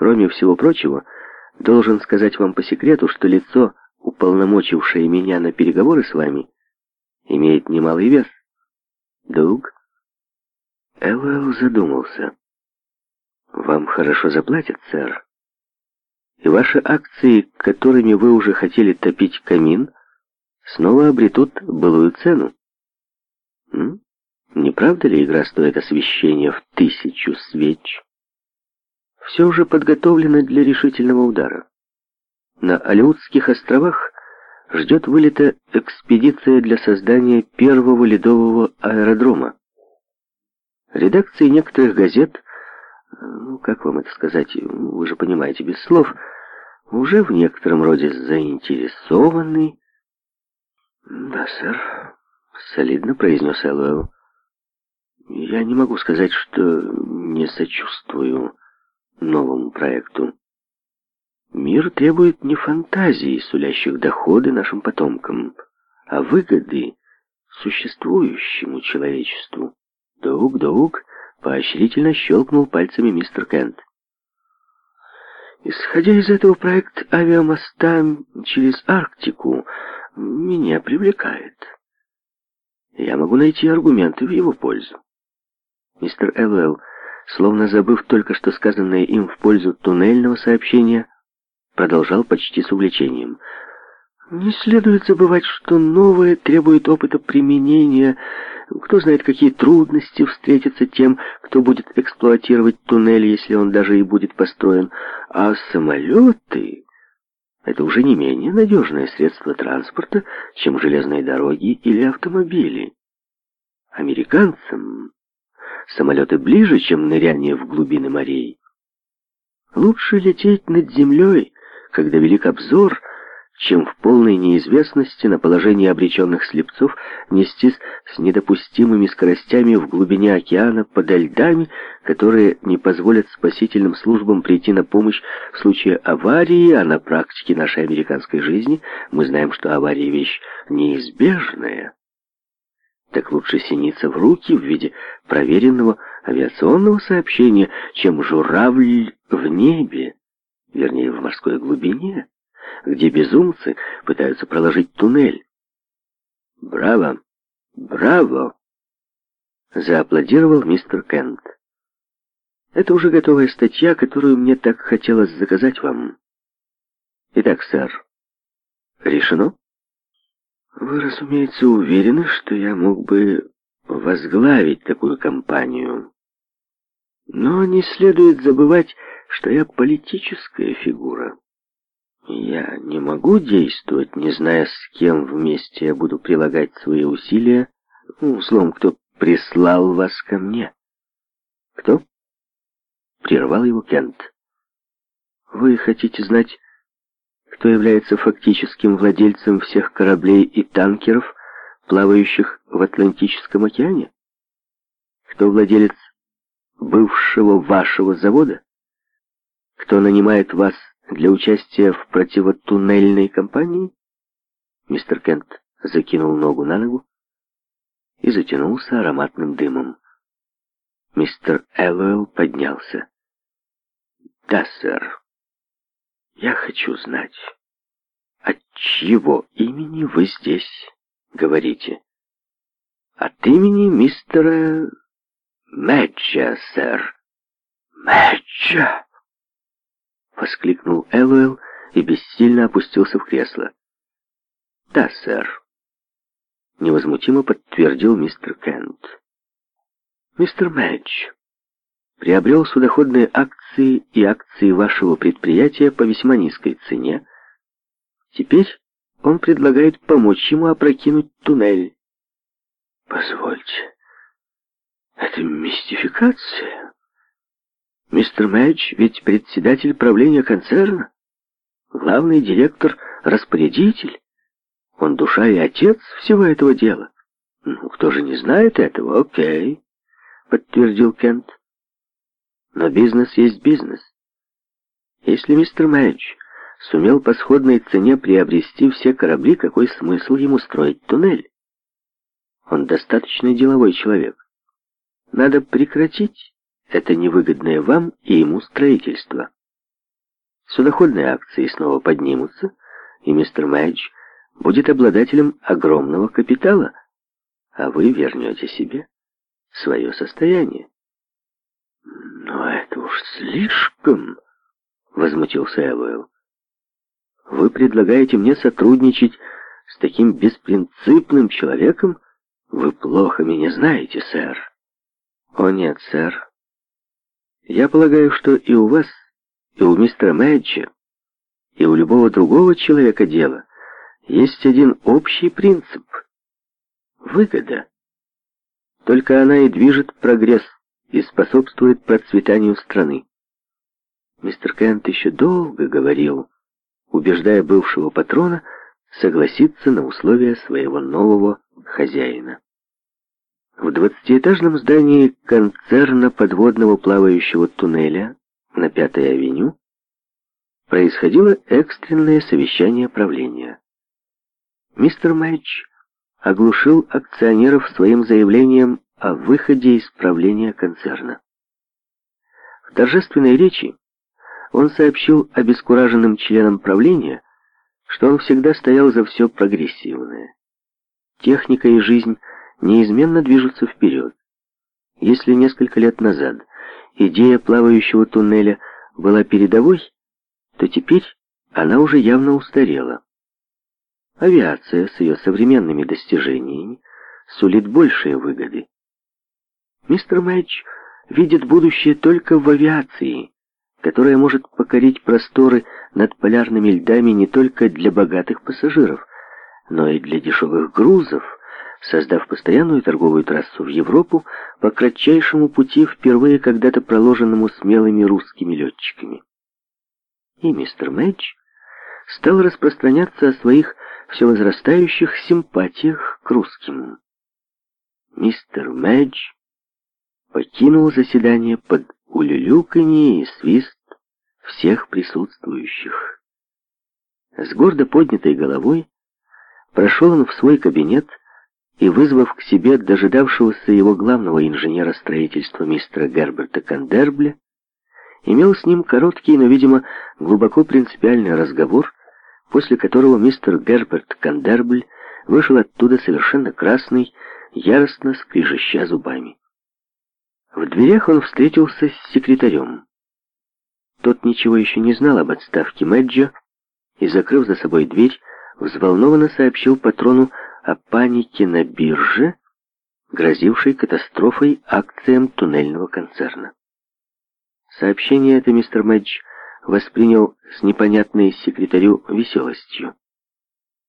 Кроме всего прочего, должен сказать вам по секрету, что лицо, уполномочившее меня на переговоры с вами, имеет немалый вес. Дуг, Элвелл задумался. Вам хорошо заплатят, сэр. И ваши акции, которыми вы уже хотели топить камин, снова обретут былую цену. М? Не правда ли игра стоит освещения в тысячу свеч? все уже подготовлено для решительного удара. На Алеутских островах ждет вылета экспедиция для создания первого ледового аэродрома. Редакции некоторых газет, ну, как вам это сказать, вы же понимаете без слов, уже в некотором роде заинтересованы. «Да, сэр», — солидно произнес Эллоэл. «Я не могу сказать, что не сочувствую» новому проекту. Мир требует не фантазии, сулящих доходы нашим потомкам, а выгоды существующему человечеству. Доуг, доуг, поощрительно щелкнул пальцами мистер Кент. Исходя из этого, проект авиамоста через Арктику меня привлекает. Я могу найти аргументы в его пользу. Мистер Элвелл словно забыв только что сказанное им в пользу туннельного сообщения, продолжал почти с увлечением. «Не следует забывать, что новое требует опыта применения. Кто знает, какие трудности встретятся тем, кто будет эксплуатировать туннель, если он даже и будет построен. А самолеты...» Это уже не менее надежное средство транспорта, чем железные дороги или автомобили. Американцам самолеты ближе, чем ныряние в глубины морей. Лучше лететь над землей, когда велик обзор, чем в полной неизвестности на положении обреченных слепцов нестись с недопустимыми скоростями в глубине океана подо льдами, которые не позволят спасительным службам прийти на помощь в случае аварии, а на практике нашей американской жизни мы знаем, что авария — вещь неизбежная так лучше синица в руки в виде проверенного авиационного сообщения, чем журавль в небе, вернее, в морской глубине, где безумцы пытаются проложить туннель. «Браво! Браво!» — зааплодировал мистер Кент. «Это уже готовая статья, которую мне так хотелось заказать вам. Итак, сэр, решено?» Вы, разумеется, уверены, что я мог бы возглавить такую компанию. Но не следует забывать, что я политическая фигура. Я не могу действовать, не зная, с кем вместе я буду прилагать свои усилия, ну, словом, кто прислал вас ко мне. Кто? Прервал его Кент. Вы хотите знать, кто является фактическим владельцем всех кораблей и танкеров, плавающих в Атлантическом океане? Кто владелец бывшего вашего завода? Кто нанимает вас для участия в противотуннельной кампании? Мистер Кент закинул ногу на ногу и затянулся ароматным дымом. Мистер Эллоэл поднялся. «Да, сэр», я хочу знать, от чьего имени вы здесь говорите? От имени мистера Мэтча, сэр. Мэтча! Воскликнул Эллоэл и бессильно опустился в кресло. Да, сэр. Невозмутимо подтвердил мистер Кент. Мистер Мэтч приобрел судоходные акции и акции вашего предприятия по весьма низкой цене. Теперь он предлагает помочь ему опрокинуть туннель. Позвольте, это мистификация? Мистер Мэдж ведь председатель правления концерна, главный директор, распорядитель. Он душа и отец всего этого дела. Ну, кто же не знает этого, окей, подтвердил Кент. Но бизнес есть бизнес. Если мистер Мэнч сумел по сходной цене приобрести все корабли, какой смысл ему строить туннель? Он достаточно деловой человек. Надо прекратить это невыгодное вам и ему строительство. Судоходные акции снова поднимутся, и мистер Мэдж будет обладателем огромного капитала, а вы вернете себе свое состояние. «Но это уж слишком!» — возмутился Эвойл. «Вы предлагаете мне сотрудничать с таким беспринципным человеком? Вы плохо меня знаете, сэр». «О нет, сэр. Я полагаю, что и у вас, и у мистера Мэджи, и у любого другого человека дела есть один общий принцип — выгода. Только она и движет прогресс и способствует процветанию страны. Мистер Кент еще долго говорил, убеждая бывшего патрона согласиться на условия своего нового хозяина. В двадцатиэтажном здании концерна подводного плавающего туннеля на Пятой авеню происходило экстренное совещание правления. Мистер Мэтч оглушил акционеров своим заявлением о выходе из правления концерна. В торжественной речи он сообщил обескураженным членам правления, что он всегда стоял за все прогрессивное. Техника и жизнь неизменно движутся вперед. Если несколько лет назад идея плавающего туннеля была передовой, то теперь она уже явно устарела. Авиация с ее современными достижениями сулит большие выгоды. Мистер Мэдж видит будущее только в авиации, которая может покорить просторы над полярными льдами не только для богатых пассажиров, но и для дешевых грузов, создав постоянную торговую трассу в Европу по кратчайшему пути, впервые когда-то проложенному смелыми русскими летчиками. И мистер Мэдж стал распространяться о своих все возрастающих симпатиях к русским. Мистер Мэдж покинул заседание под улюлюканье и свист всех присутствующих. С гордо поднятой головой прошел он в свой кабинет и, вызвав к себе дожидавшегося его главного инженера строительства мистера Герберта Кандербля, имел с ним короткий, но, видимо, глубоко принципиальный разговор, после которого мистер Герберт Кандербль вышел оттуда совершенно красный, яростно скрежеща зубами. В дверях он встретился с секретарем. Тот ничего еще не знал об отставке Мэджо и, закрыв за собой дверь, взволнованно сообщил патрону о панике на бирже, грозившей катастрофой акциям туннельного концерна. Сообщение это мистер Мэдж воспринял с непонятной секретарю веселостью.